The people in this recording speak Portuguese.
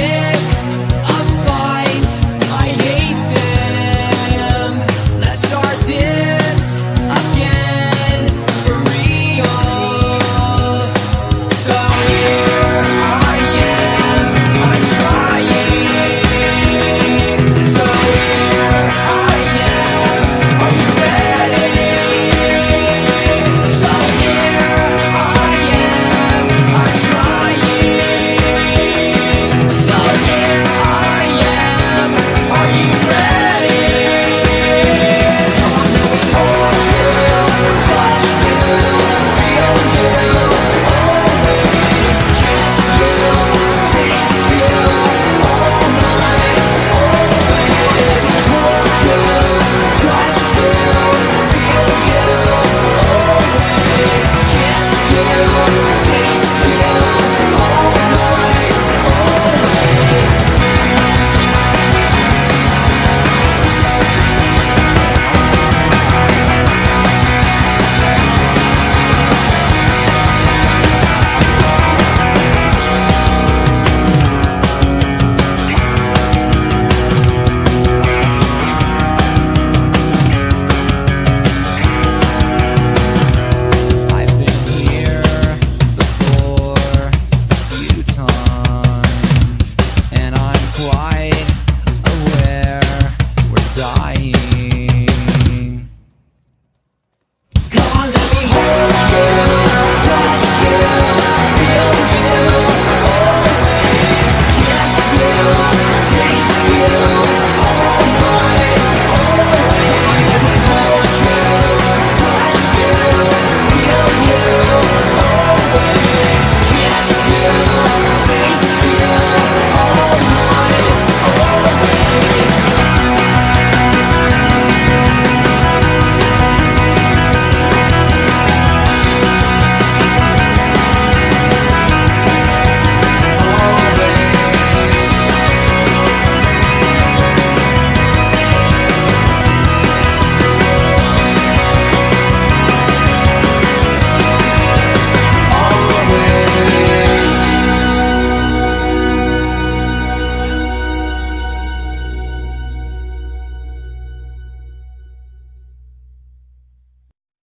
você.